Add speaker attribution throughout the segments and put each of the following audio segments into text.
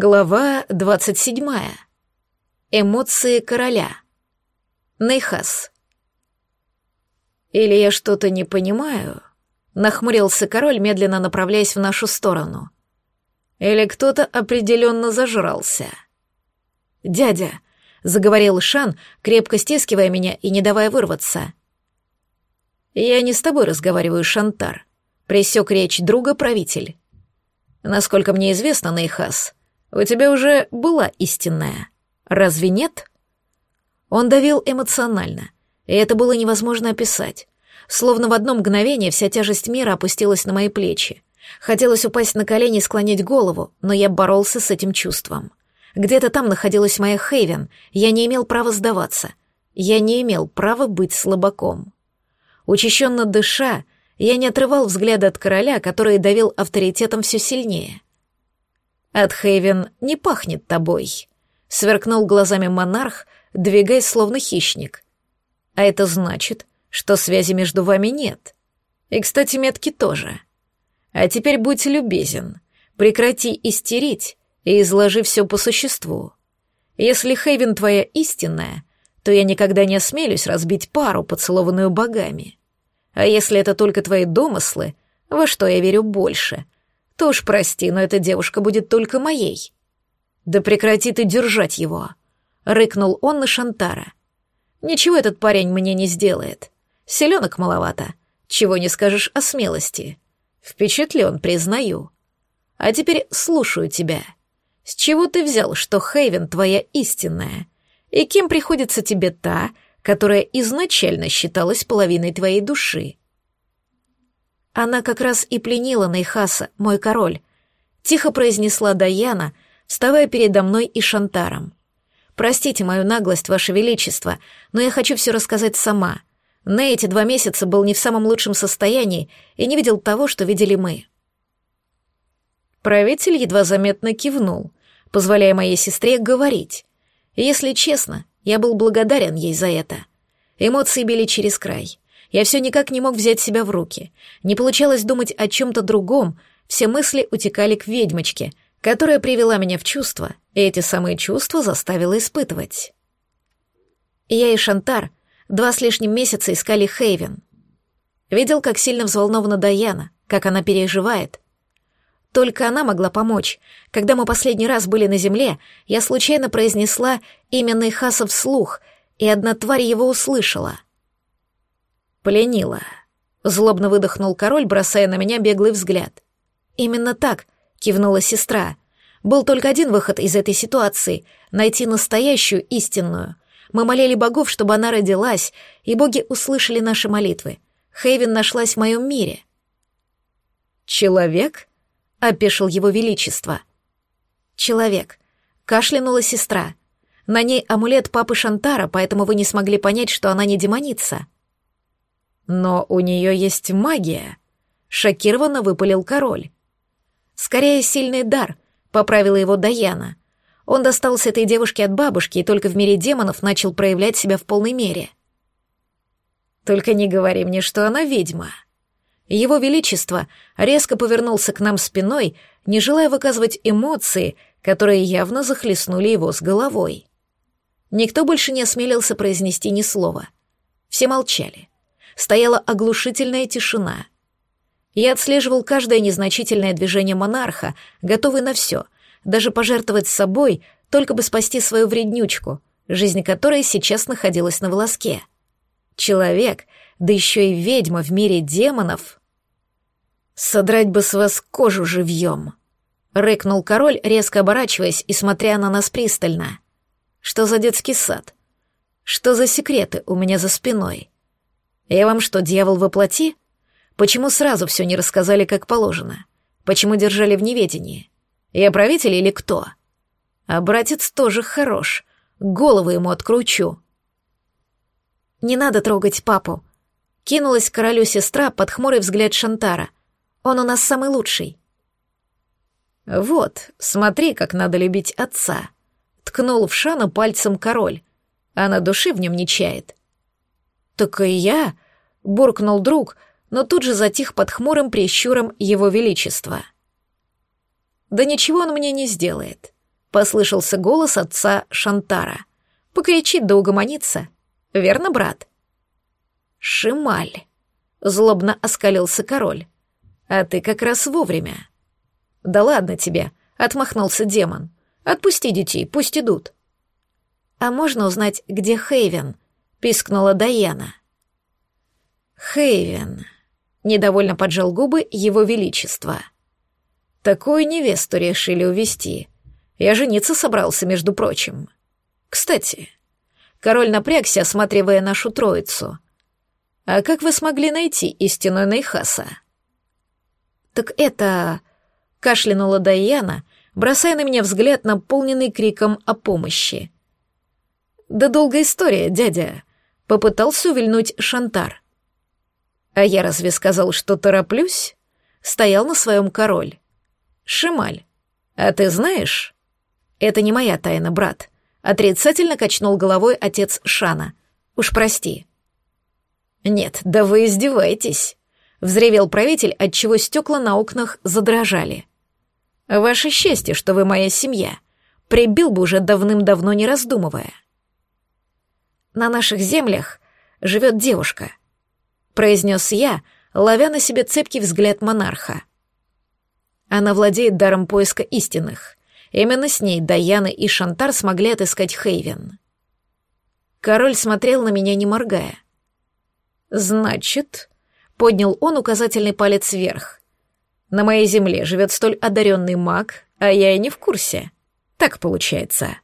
Speaker 1: Глава двадцать седьмая. Эмоции короля. Нейхас. «Или я что-то не понимаю?» — нахмурился король, медленно направляясь в нашу сторону. «Или кто-то определенно зажрался?» «Дядя», — заговорил Шан, крепко стискивая меня и не давая вырваться. «Я не с тобой разговариваю, Шантар», — пресек речь друга правитель. «Насколько мне известно, Нейхас, у тебя уже была истинная. Разве нет?» Он давил эмоционально, и это было невозможно описать. Словно в одно мгновение вся тяжесть мира опустилась на мои плечи. Хотелось упасть на колени и склонить голову, но я боролся с этим чувством. Где-то там находилась моя Хейвен, я не имел права сдаваться. Я не имел права быть слабаком. Учащенно дыша, я не отрывал взгляда от короля, который давил авторитетом все сильнее. «От Хейвен не пахнет тобой», — сверкнул глазами монарх, двигаясь словно хищник. «А это значит, что связи между вами нет. И, кстати, метки тоже. А теперь будь любезен, прекрати истерить и изложи все по существу. Если Хейвен твоя истинная, то я никогда не осмелюсь разбить пару, поцелованную богами. А если это только твои домыслы, во что я верю больше, то уж прости, но эта девушка будет только моей. Да прекрати ты держать его, рыкнул он на Шантара. Ничего этот парень мне не сделает. Селенок маловато. Чего не скажешь о смелости. Впечатлен, признаю. А теперь слушаю тебя. С чего ты взял, что Хейвен твоя истинная? И кем приходится тебе та, которая изначально считалась половиной твоей души? Она как раз и пленила Нейхаса, мой король. Тихо произнесла Даяна, вставая передо мной и Шантаром. Простите мою наглость, Ваше Величество, но я хочу все рассказать сама. На эти два месяца был не в самом лучшем состоянии и не видел того, что видели мы. Правитель едва заметно кивнул, позволяя моей сестре говорить. Если честно, я был благодарен ей за это. Эмоции били через край. Я все никак не мог взять себя в руки. Не получалось думать о чем-то другом, все мысли утекали к ведьмочке, которая привела меня в чувство, и эти самые чувства заставила испытывать. Я и Шантар два с лишним месяца искали Хейвен. Видел, как сильно взволнована Даяна, как она переживает — только она могла помочь. Когда мы последний раз были на земле, я случайно произнесла имя Нейхаса вслух, и одна тварь его услышала. «Пленила», — злобно выдохнул король, бросая на меня беглый взгляд. «Именно так», — кивнула сестра. «Был только один выход из этой ситуации — найти настоящую, истинную. Мы молили богов, чтобы она родилась, и боги услышали наши молитвы. Хейвен нашлась в моем мире». «Человек?» — опешил его величество. «Человек», — кашлянула сестра. «На ней амулет папы Шантара, поэтому вы не смогли понять, что она не демоница». «Но у нее есть магия», — шокированно выпалил король. «Скорее, сильный дар», — поправила его Даяна. Он достался этой девушке от бабушки и только в мире демонов начал проявлять себя в полной мере. «Только не говори мне, что она ведьма», его Величество резко повернулся к нам спиной, не желая выказывать эмоции, которые явно захлестнули его с головой. Никто больше не осмелился произнести ни слова. Все молчали. Стояла оглушительная тишина. Я отслеживал каждое незначительное движение монарха, готовый на все, даже пожертвовать собой, только бы спасти свою вреднючку, жизнь которой сейчас находилась на волоске. Человек, да еще и ведьма в мире демонов — «Содрать бы с вас кожу живьем!» — рыкнул король, резко оборачиваясь и смотря на нас пристально. «Что за детский сад? Что за секреты у меня за спиной? Я вам что, дьявол воплоти? Почему сразу все не рассказали как положено? Почему держали в неведении? Я правитель или кто? А братец тоже хорош, голову ему откручу». «Не надо трогать папу», — кинулась к королю сестра под хмурый взгляд Шантара — он у нас самый лучший». «Вот, смотри, как надо любить отца», — ткнул в Шана пальцем король, а на душе в нем не чает. «Так и я», — буркнул друг, но тут же затих под хмурым прищуром его величества. «Да ничего он мне не сделает. — послышался голос отца Шантара. «Покричит да угомонится. Верно, брат?» «Шималь», — злобно оскалился король. «А ты как раз вовремя». «Да ладно тебе», — отмахнулся демон. «Отпусти детей, пусть идут». «А можно узнать, где Хейвен?» — пискнула Даяна. «Хейвен», — недовольно поджал губы его величество. «Такую невесту решили увести. Я жениться собрался, между прочим. Кстати, король напрягся, осматривая нашу троицу. А как вы смогли найти истинную Нейхаса?» «Так это...» — кашлянула Даяна, бросая на меня взгляд, наполненный криком о помощи. «Да долгая история, дядя», — попытался увильнуть Шантар. «А я разве сказал, что тороплюсь?» — стоял на своем король. «Шималь, а ты знаешь?» «Это не моя тайна, брат», — отрицательно качнул головой отец Шана. «Уж прости». «Нет, да вы издеваетесь», — взревел правитель, отчего стекла на окнах задрожали. «Ваше счастье, что вы моя семья. Прибил бы уже давным-давно, не раздумывая». «На наших землях живет девушка», — произнес я, ловя на себе цепкий взгляд монарха. Она владеет даром поиска истинных. Именно с ней Даяна и Шантар смогли отыскать Хейвен. Король смотрел на меня, не моргая. «Значит...» — поднял он указательный палец вверх. «На моей земле живет столь одаренный маг, а я и не в курсе. Так получается».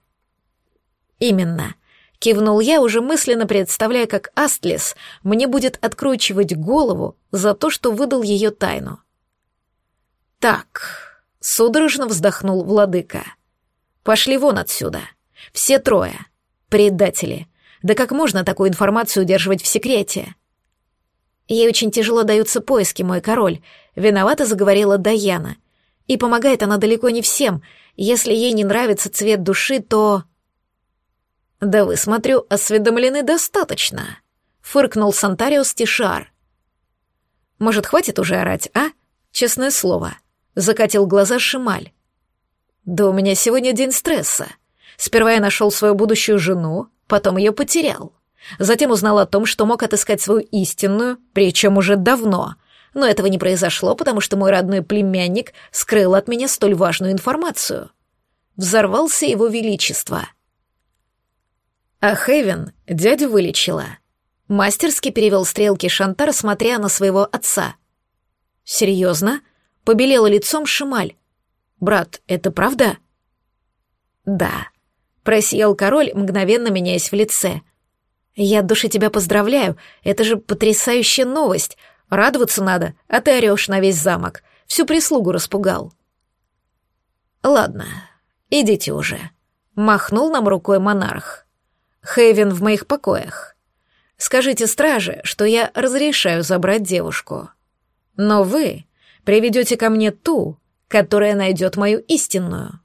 Speaker 1: «Именно», — кивнул я, уже мысленно представляя, как Астлис мне будет откручивать голову за то, что выдал ее тайну. «Так», — судорожно вздохнул владыка. «Пошли вон отсюда. Все трое. Предатели. Да как можно такую информацию удерживать в секрете?» Ей очень тяжело даются поиски, мой король, виновато заговорила Даяна. И помогает она далеко не всем. Если ей не нравится цвет души, то... Да вы, смотрю, осведомлены достаточно, фыркнул Сантариус Тишар. Может, хватит уже орать, а? Честное слово. Закатил глаза Шималь. Да у меня сегодня день стресса. Сперва я нашел свою будущую жену, потом ее потерял. Затем узнал о том, что мог отыскать свою истинную, причем уже давно. Но этого не произошло, потому что мой родной племянник скрыл от меня столь важную информацию. Взорвался его величество. А Хейвен дядю вылечила. Мастерски перевел стрелки Шантар, смотря на своего отца. «Серьезно?» — побелела лицом Шималь. «Брат, это правда?» «Да», — просиял король, мгновенно меняясь в лице — «Я от души тебя поздравляю, это же потрясающая новость. Радоваться надо, а ты орешь на весь замок. Всю прислугу распугал». «Ладно, идите уже», — махнул нам рукой монарх. «Хейвен в моих покоях. Скажите страже, что я разрешаю забрать девушку. Но вы приведете ко мне ту, которая найдет мою истинную».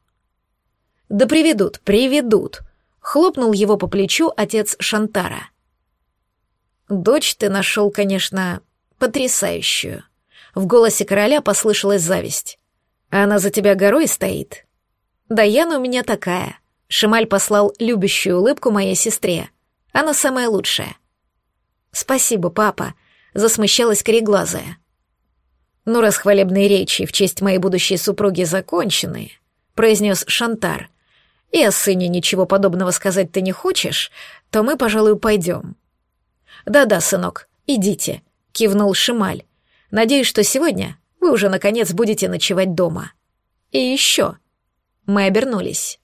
Speaker 1: «Да приведут, приведут», Хлопнул его по плечу отец Шантара. «Дочь ты нашел, конечно, потрясающую». В голосе короля послышалась зависть. «Она за тебя горой стоит?» «Даяна у меня такая». Шималь послал любящую улыбку моей сестре. Она самая лучшая. «Спасибо, папа», — засмущалась кореглазая. «Ну, раз хвалебные речи в честь моей будущей супруги закончены», — произнес Шантар, и о сыне ничего подобного сказать ты не хочешь, то мы, пожалуй, пойдем. Да-да, сынок, идите, кивнул Шималь. Надеюсь, что сегодня вы уже наконец будете ночевать дома. И еще. Мы обернулись.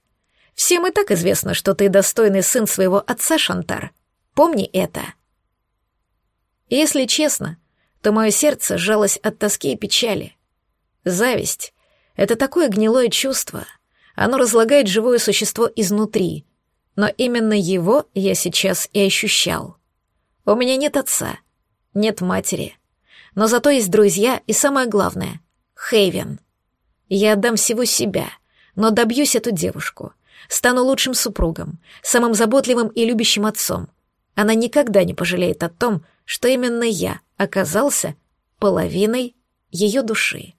Speaker 1: Всем и так известно, что ты достойный сын своего отца, Шантар. Помни это. Если честно, то мое сердце сжалось от тоски и печали. Зависть — это такое гнилое чувство — оно разлагает живое существо изнутри, но именно его я сейчас и ощущал. У меня нет отца, нет матери, но зато есть друзья и самое главное — Хейвен. Я отдам всего себя, но добьюсь эту девушку, стану лучшим супругом, самым заботливым и любящим отцом. Она никогда не пожалеет о том, что именно я оказался половиной ее души.